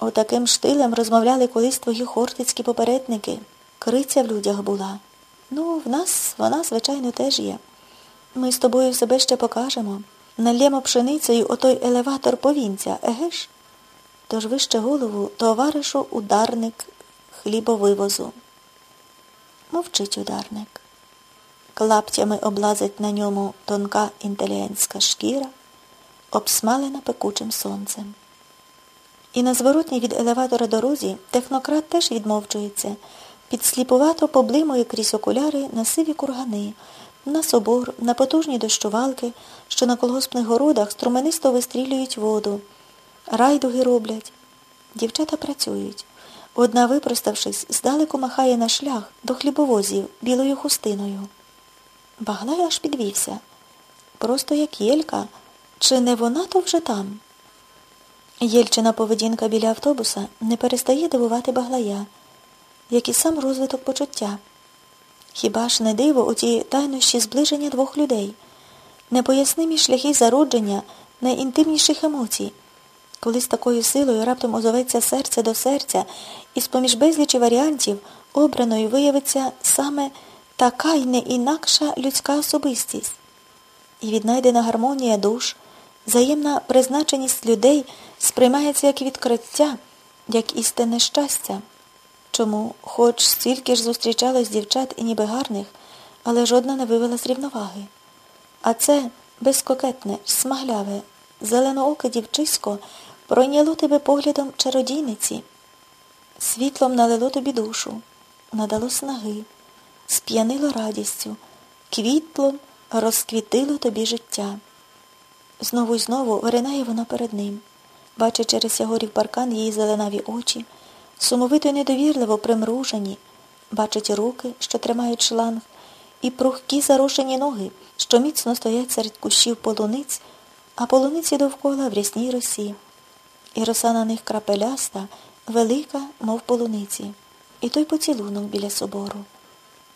Отаким штилем розмовляли колись твої хортицькі попередники. Криця в людях була. Ну, в нас вона, звичайно, теж є. Ми з тобою себе ще покажемо. Нальємо пшеницею отой елеватор повінця, еге ж? Тож вище голову товаришу ударник хлібовивозу. Мовчить ударник. Клаптями облазить на ньому тонка інтелігентська шкіра, обсмалена пекучим сонцем. І на зворотній від елеватора дорозі технократ теж відмовчується, підсліпувато поблимує крізь окуляри на сиві кургани, на собор, на потужні дощувалки, що на колгоспних городах струменисто вистрілюють воду. Райдуги роблять. Дівчата працюють. Одна, випроставшись, здалеку махає на шлях до хлібовозів білою хустиною. Баглай аж підвівся. Просто як Єлька. Чи не вона то вже там? Єльчина поведінка біля автобуса не перестає дивувати Баглая, як і сам розвиток почуття. Хіба ж не диво у тій тайнощі зближення двох людей, непояснимі шляхи зародження найінтимніших емоцій, коли з такою силою раптом озоветься серце до серця, і з-поміж безлічі варіантів обраною виявиться саме така й не інакша людська особистість, і віднайдена гармонія душ, взаємна призначеність людей сприймається як відкриття, як істинне щастя. Чому, хоч стільки ж зустрічалось дівчат і ніби гарних, але жодна не вивела з рівноваги. А це безкокетне, смагляве, зеленооке дівчисько пройняло тебе поглядом чародійниці, світлом налило тобі душу, надало снаги, сп'янило радістю, квітлом розквітило тобі життя. Знову й знову виринає вона перед ним, бачить через ягорів паркан її зеленаві очі сумовито й недовірливо примружені, бачить руки, що тримають шланг, і прухкі зарошені ноги, що міцно стоять серед кущів полуниць, а полуниці довкола в рясній росі. І роса на них крапеляста, велика, мов полуниці, і той поцілунок біля собору.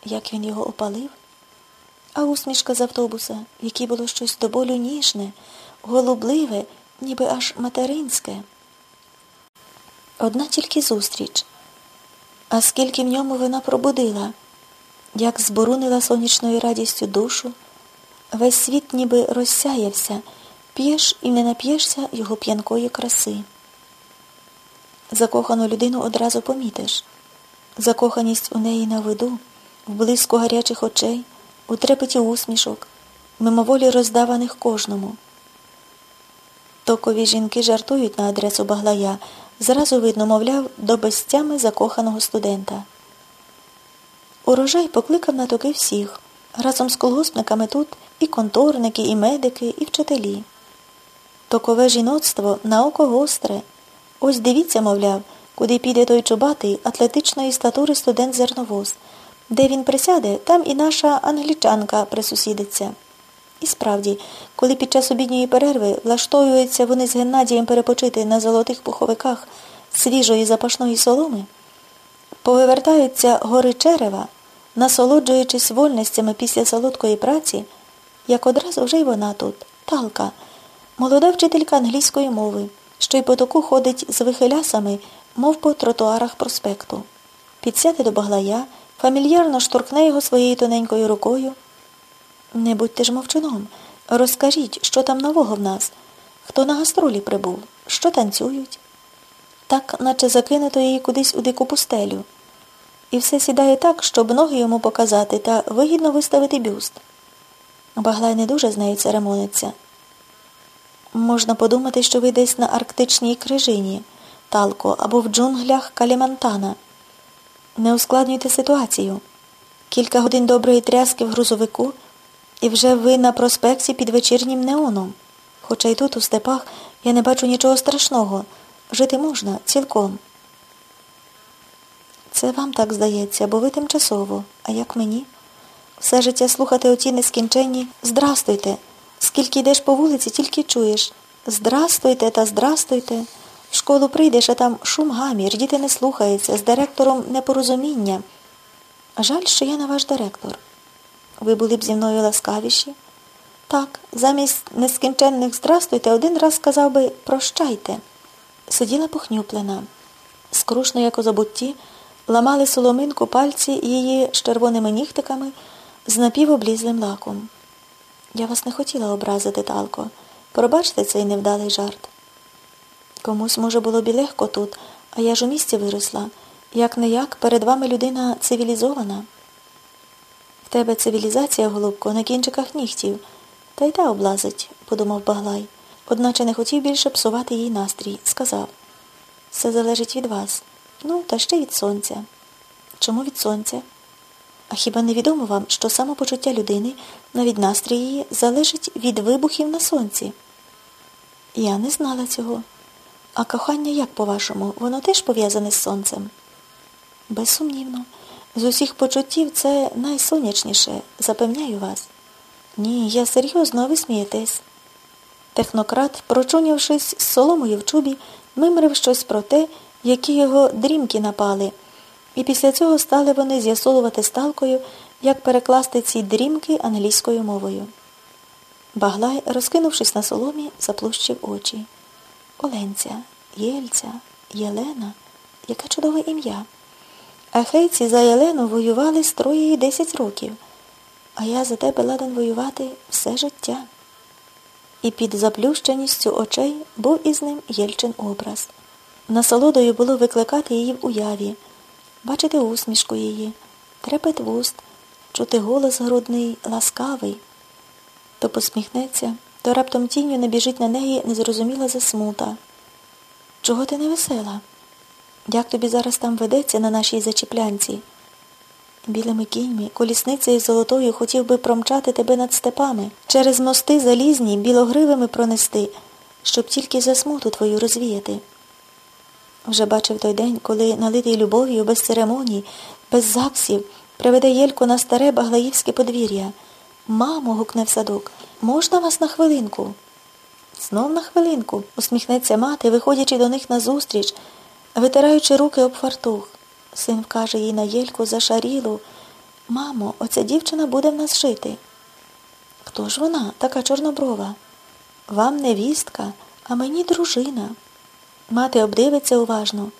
Як він його опалив? А усмішка з автобуса, в було щось до болю ніжне, голубливе, ніби аж материнське. Одна тільки зустріч. А скільки в ньому вона пробудила, як зборунила сонячною радістю душу, весь світ ніби розсяявся, п'єш і не нап'єшся його п'янкої краси. Закохану людину одразу помітиш. Закоханість у неї на виду, в блиску гарячих очей, у трепеті усмішок, мимоволі роздаваних кожному. Токові жінки жартують на адресу Баглая. Зразу видно, мовляв, до безтями закоханого студента. Урожай покликав на токи всіх. Разом з колгоспниками тут і конторники, і медики, і вчителі. Токове жіноцтво на око гостре. Ось дивіться, мовляв, куди піде той чубатий атлетичної статури студент зерновоз. Де він присяде, там і наша англічанка присусідиться. І справді, коли під час обідньої перерви влаштовуються вони з Геннадієм перепочити на золотих пуховиках свіжої запашної соломи, повивертаються гори черева, насолоджуючись вольностями після солодкої праці, як одразу вже й вона тут, талка, молода вчителька англійської мови, що й по току ходить з вихилясами, мов по тротуарах проспекту. Підсяде до баглая, фамільярно шторкне його своєю тоненькою рукою. Не будьте ж мовчуном. Розкажіть, що там нового в нас, хто на гастролі прибув, що танцюють. Так, наче закинуто її кудись у дику пустелю. І все сідає так, щоб ноги йому показати та вигідно виставити бюст. Баглай не дуже з нею церемониться. Можна подумати, що ви десь на арктичній крижині, талко, або в джунглях Калімантана. Не ускладнюйте ситуацію. Кілька годин доброї тряски в грузовику. І вже ви на проспекті під вечірнім неоном. Хоча й тут, у степах, я не бачу нічого страшного. Жити можна цілком. Це вам так здається, бо ви тимчасово, а як мені? Все життя слухати оті нескінченні Здрастуйте. Скільки йдеш по вулиці, тільки чуєш. Здрастуйте та здрастуйте. В школу прийдеш, а там шум гамір, діти не слухаються, з директором непорозуміння. Жаль, що я не ваш директор. Ви були б зі мною ласкавіші? Так, замість нескінченних здрастуйте, один раз сказав би прощайте. сиділа похнюплена. Скрушно, як у забутті, ламали соломинку пальці її з червоними нігтиками з напівоблізлим лаком. Я вас не хотіла образити, Талко. Пробачте цей невдалий жарт. Комусь, може, було б легко тут, а я ж у місті виросла. Як не як, перед вами людина цивілізована. В тебе цивілізація, голубко, на кінчиках нігтів. Та й та облазить, подумав Баглай. Одначе не хотів більше псувати їй настрій. Сказав. Все залежить від вас. Ну, та ще від сонця. Чому від сонця? А хіба не відомо вам, що самопочуття людини, навіть настрій її, залежить від вибухів на сонці? Я не знала цього. А кохання, як по-вашому, воно теж пов'язане з сонцем? Безсумнівно. З усіх почуттів це найсонячніше, запевняю вас. Ні, я серйозно, а ви смієтесь. Технократ, прочунявшись з соломою в чубі, мимрив щось про те, які його дрімки напали, і після цього стали вони з'ясовувати сталкою, як перекласти ці дрімки англійською мовою. Баглай, розкинувшись на соломі, заплущив очі. Оленця, Єльця, Єлена, яке чудове ім'я. Ахейці за Єлену воювали з троє десять років, а я за тебе ладен воювати все життя. І під заплющеністю очей був із ним Єльчин образ. Насолодою було викликати її в уяві, бачити усмішку її, трепет вуст, чути голос грудний, ласкавий. То посміхнеться, то раптом тінню набіжить на неї незрозуміла засмута. Чого ти не весела? Як тобі зараз там ведеться на нашій зачіплянці? Білими кіньми, колісницею золотою хотів би промчати тебе над степами, через мости залізні, білогривими пронести, щоб тільки засмуту твою розвіяти. Вже бачив той день, коли налитий любов'ю, без церемоній, без заксів, приведе Єльку на старе баглаївське подвір'я. Мамо, гукне в садок, можна вас на хвилинку? Знов на хвилинку, усміхнеться мати, виходячи до них назустріч, витираючи руки об фартух. Син вкаже їй на Єльку зашарілу. Мамо, оця дівчина буде в нас жити. Хто ж вона, така чорноброва? Вам невістка, а мені дружина. Мати обдивиться уважно.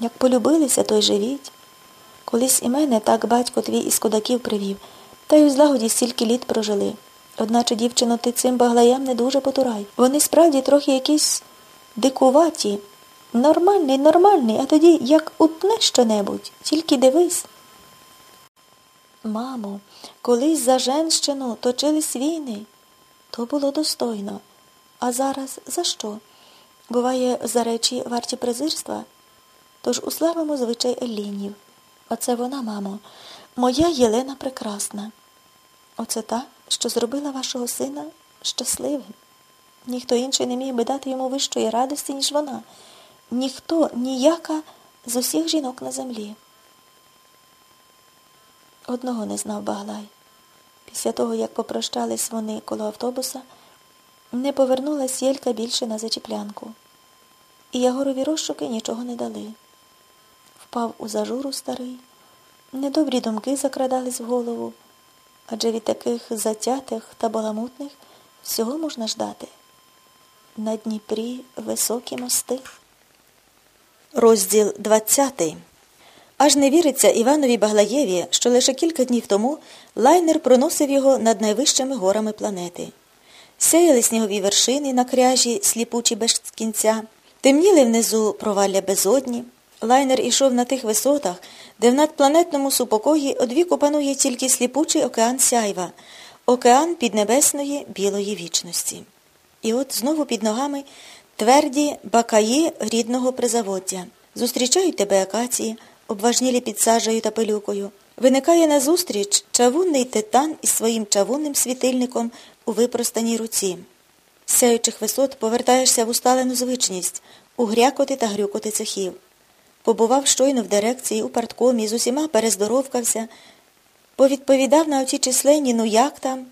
Як полюбилися, то й живіть. Колись і мене так батько твій із кодаків привів, та й у злагоді стільки літ прожили. Одначе, дівчино, ти цим баглаям не дуже потурай. Вони справді трохи якісь дикуваті. Нормальний, нормальний, а тоді як утне що-небудь, тільки дивись. Мамо, колись за женщину точились війни. То було достойно. А зараз за що? Буває, за речі варті презирства? Тож уславимо звичай Еллінів. Оце вона, мамо, моя Єлена прекрасна. Оце та, що зробила вашого сина щасливим. Ніхто інший не міг би дати йому вищої радості, ніж вона. Ніхто, ніяка з усіх жінок на землі. Одного не знав Баглай. Після того, як попрощались вони коло автобуса, не повернулась Єлька більше на зачіплянку. І Ягорові розшуки нічого не дали. Впав у зажуру старий, недобрі думки закрадались в голову, адже від таких затятих та баламутних всього можна ждати. На Дніпрі високі мости. Розділ 20 Аж не віриться Іванові Баглаєві, що лише кілька днів тому лайнер проносив його над найвищими горами планети. Сяяли снігові вершини на кряжі, сліпучі без кінця, темніли внизу провалля безодні. Лайнер ішов на тих висотах, де в надпланетному супокої одвіку панує тільки сліпучий океан сяйва, океан піднебесної білої вічності. І от знову під ногами тверді бакаї рідного призаводдя. Зустрічають тебе акації, обважнілі під сажею та пилюкою. Виникає назустріч чавунний титан із своїм чавунним світильником у випростаній руці. З сяючих висот повертаєшся в усталену звичність, у грякоти та грюкоти цехів. Побував щойно в дирекції, у парткомі, з усіма перездоровкався, повідповідав на оті численні, ну як там,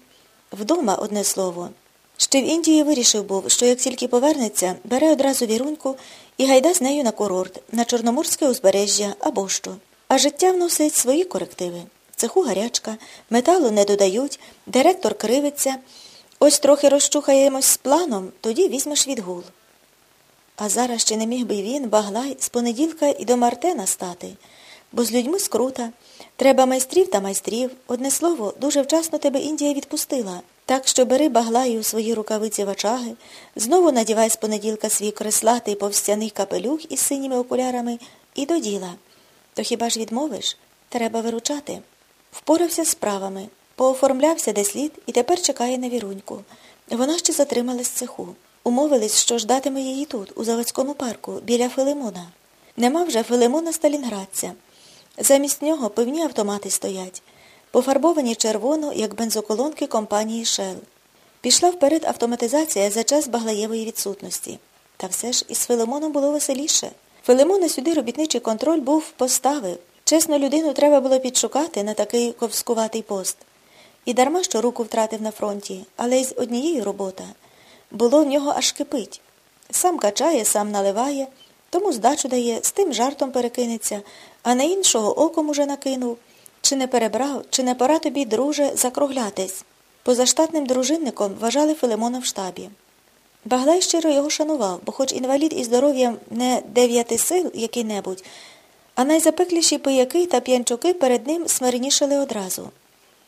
вдома одне слово. Ще в Індії вирішив був, що як тільки повернеться, бере одразу віруньку і гайда з нею на курорт, на Чорноморське узбережжя або що. А життя вносить свої корективи. Цеху гарячка, металу не додають, директор кривиться. Ось трохи розчухаємось з планом, тоді візьмеш відгул. А зараз ще не міг би він, Баглай, з понеділка і до Мартена стати, бо з людьми скрута. Треба майстрів та майстрів. Одне слово, дуже вчасно тебе Індія відпустила. Так що бери Баглаю свої рукавиці вачаги, знову надівай з понеділка свій креслатий повстяний капелюх із синіми окулярами і до діла. То хіба ж відмовиш? Треба виручати. Впорався з справами, пооформлявся де слід і тепер чекає на віруньку. Вона ще затрималась в цеху. Умовились, що ждатиме її тут, у заводському парку, біля Филимона. Нема вже Филимона Сталінградця. Замість нього пивні автомати стоять, пофарбовані червоно, як бензоколонки компанії Шел. Пішла вперед автоматизація за час Баглаєвої відсутності. Та все ж із Филимоном було веселіше. Филимона сюди робітничий контроль був поставив. Чесно, людину треба було підшукати на такий ковскуватий пост. І дарма що руку втратив на фронті, але й з однією робота. Було в нього аж кипить. Сам качає, сам наливає, тому здачу дає, з тим жартом перекинеться, а на іншого оком уже накинув. Чи не перебрав, чи не пора тобі, друже, закруглятись. Позаштатним дружинником вважали Филимона в штабі. Баглай щиро його шанував, бо хоч інвалід і здоров'ям не дев'яти сил який-небудь, а найзапекліші пияки та п'янчуки перед ним смирнішали одразу.